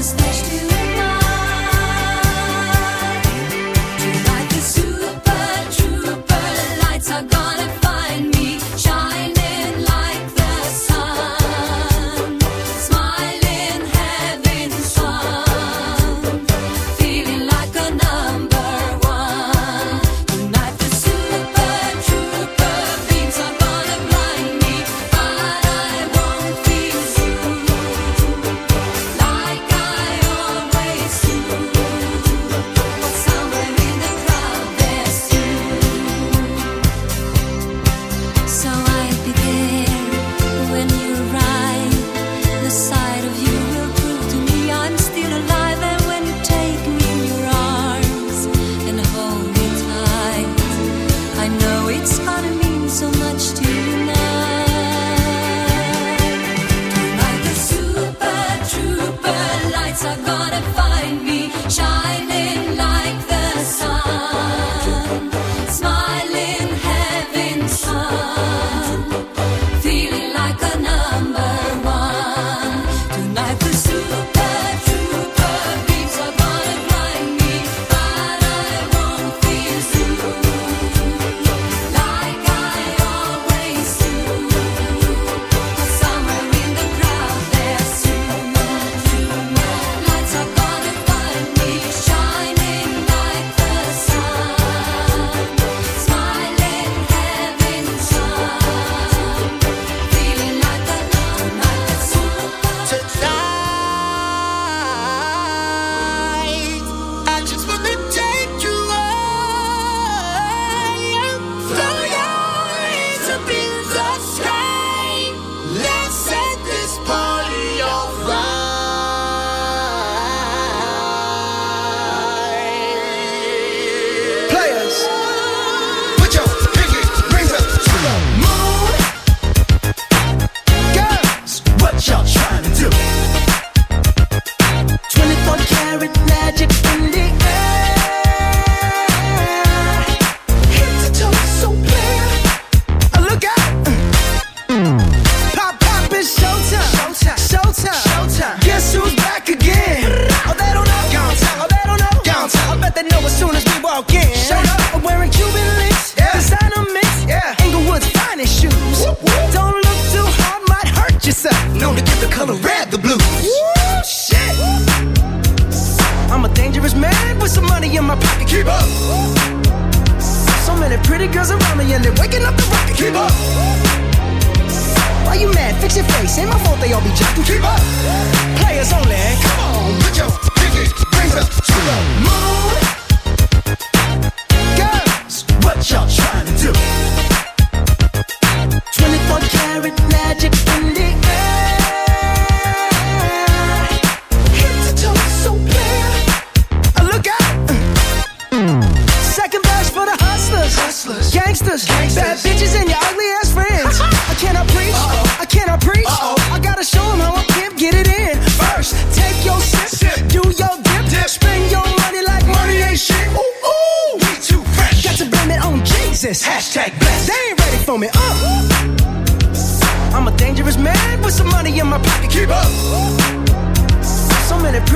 Alles nicht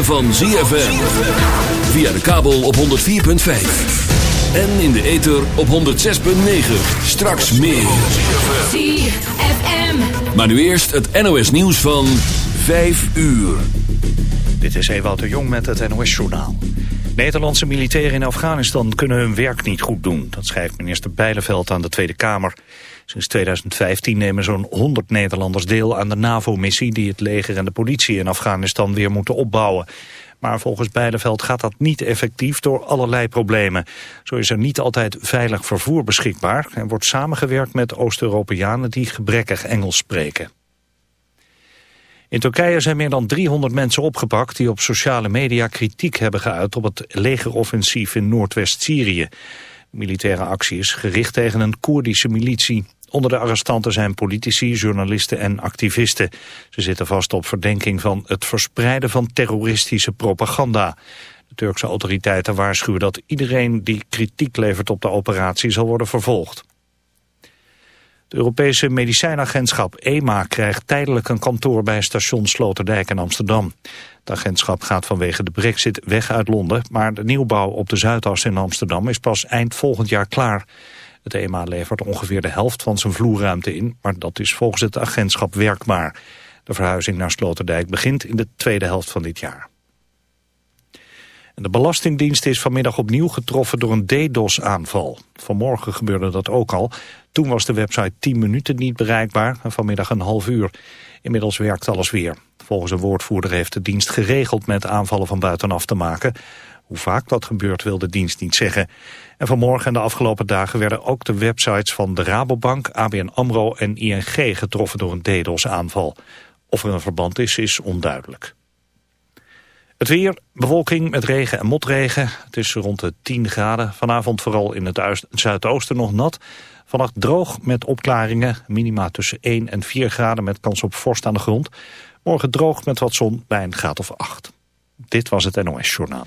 ritme van ZFM. Via de kabel op 104.5. En in de ether op 106.9. Straks meer. ZFM. Maar nu eerst het NOS nieuws van 5 uur. Dit is Ewout de Jong met het NOS-journaal. Nederlandse militairen in Afghanistan kunnen hun werk niet goed doen. Dat schrijft minister Bijleveld aan de Tweede Kamer. Sinds 2015 nemen zo'n 100 Nederlanders deel aan de NAVO-missie... die het leger en de politie in Afghanistan weer moeten opbouwen. Maar volgens Bijleveld gaat dat niet effectief door allerlei problemen. Zo is er niet altijd veilig vervoer beschikbaar... en wordt samengewerkt met Oost-Europeanen die gebrekkig Engels spreken. In Turkije zijn meer dan 300 mensen opgepakt die op sociale media kritiek hebben geuit op het legeroffensief in Noordwest-Syrië. Militaire actie is gericht tegen een Koerdische militie. Onder de arrestanten zijn politici, journalisten en activisten. Ze zitten vast op verdenking van het verspreiden van terroristische propaganda. De Turkse autoriteiten waarschuwen dat iedereen die kritiek levert op de operatie zal worden vervolgd. Het Europese medicijnagentschap EMA krijgt tijdelijk een kantoor bij station Sloterdijk in Amsterdam. Het agentschap gaat vanwege de brexit weg uit Londen, maar de nieuwbouw op de Zuidas in Amsterdam is pas eind volgend jaar klaar. Het EMA levert ongeveer de helft van zijn vloerruimte in, maar dat is volgens het agentschap werkbaar. De verhuizing naar Sloterdijk begint in de tweede helft van dit jaar. De Belastingdienst is vanmiddag opnieuw getroffen door een DDoS-aanval. Vanmorgen gebeurde dat ook al. Toen was de website 10 minuten niet bereikbaar en vanmiddag een half uur. Inmiddels werkt alles weer. Volgens een woordvoerder heeft de dienst geregeld met aanvallen van buitenaf te maken. Hoe vaak dat gebeurt wil de dienst niet zeggen. En vanmorgen en de afgelopen dagen werden ook de websites van de Rabobank, ABN AMRO en ING getroffen door een DDoS-aanval. Of er een verband is, is onduidelijk. Het weer, bewolking met regen en motregen. Het is rond de 10 graden. Vanavond vooral in het zuidoosten nog nat. Vannacht droog met opklaringen. Minima tussen 1 en 4 graden met kans op vorst aan de grond. Morgen droog met wat zon bij een graad of 8. Dit was het NOS Journaal.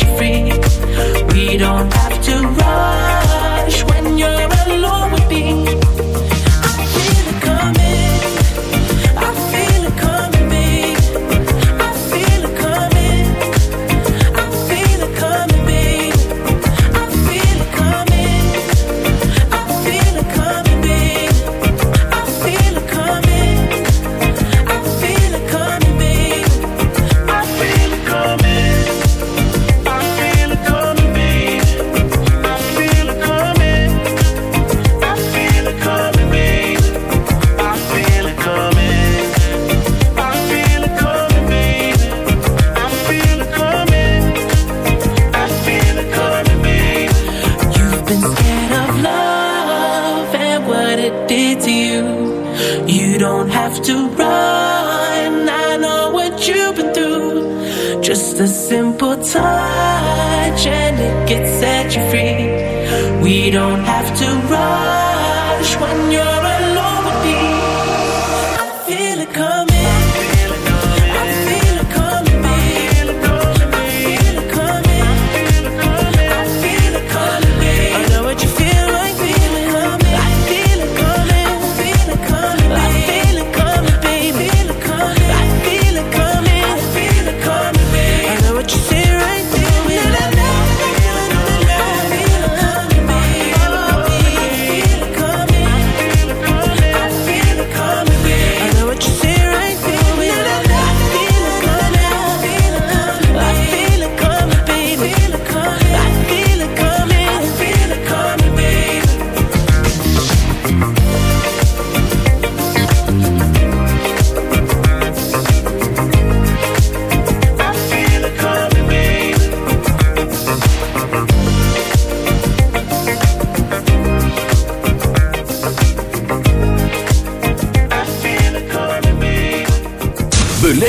set you free.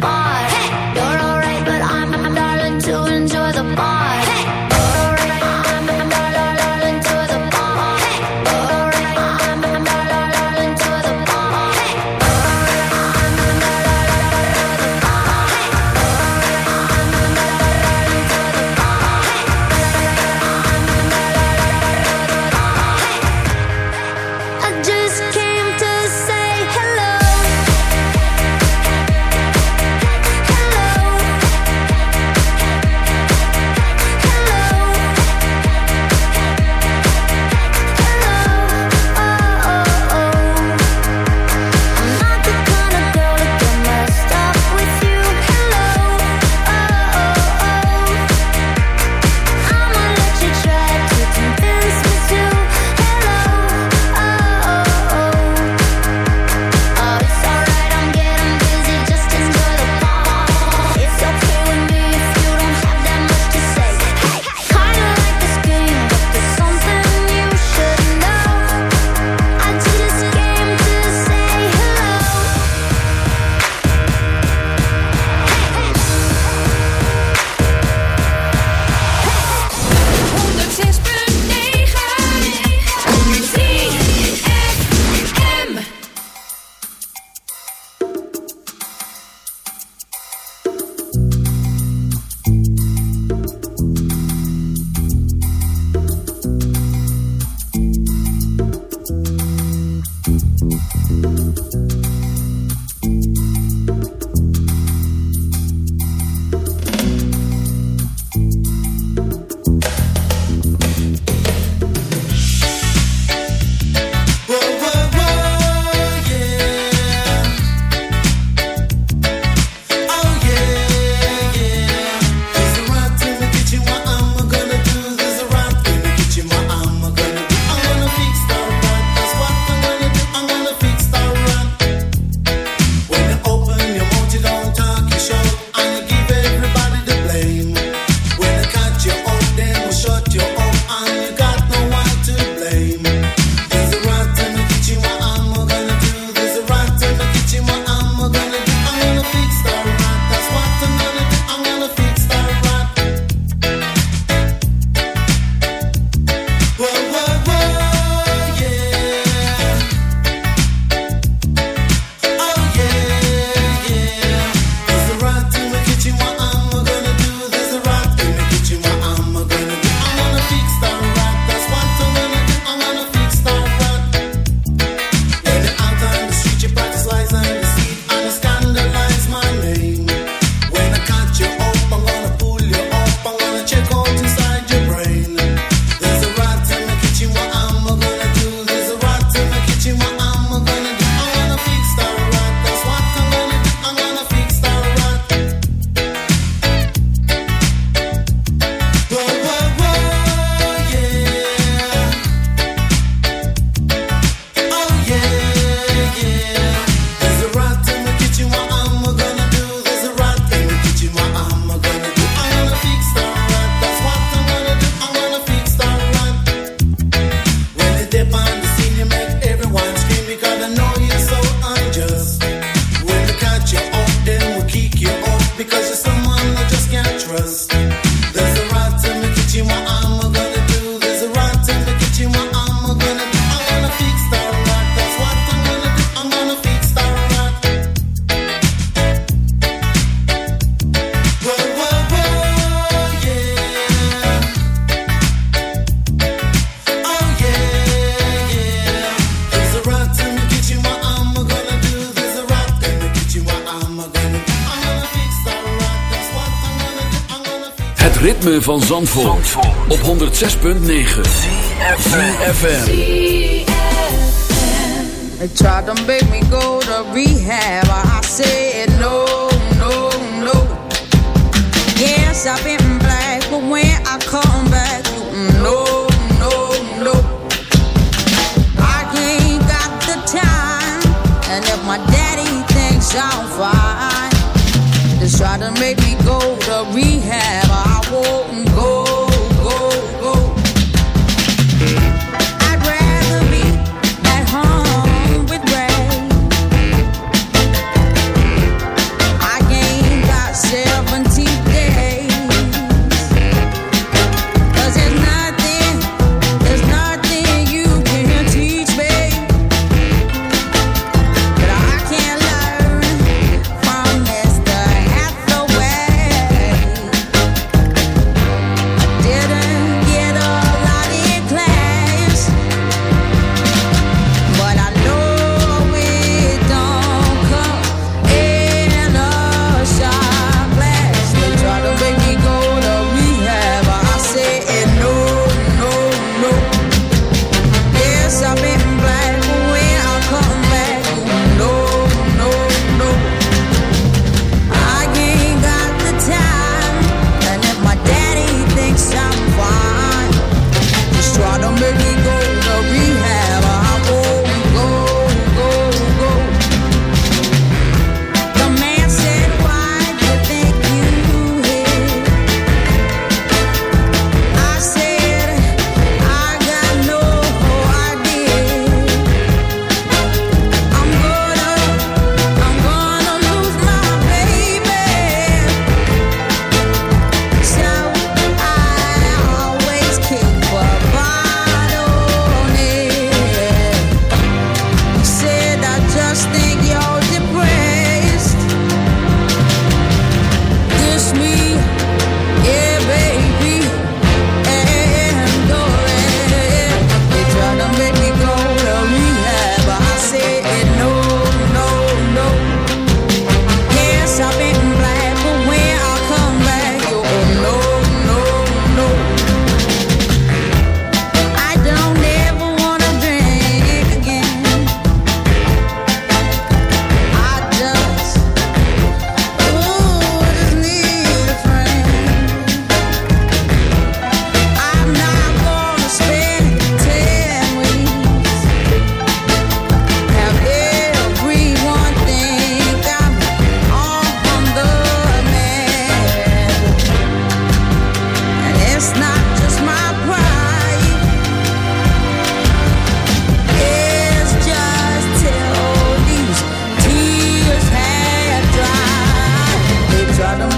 bye. van Zandvoort, op 106.9 CFFM They tried to make me go to rehab. I said no, no, no. Yes, I've been black But when I come back No, no, no. I ain't got the time And if my daddy thinks I'm fine Just try to make me go to rehab. Oh.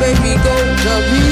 baby, go to me.